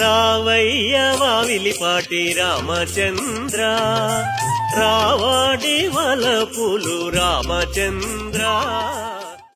రావయ్య వావిలిపాటి రామచంద్ర. రావాడి వలపులు రామచంద్ర.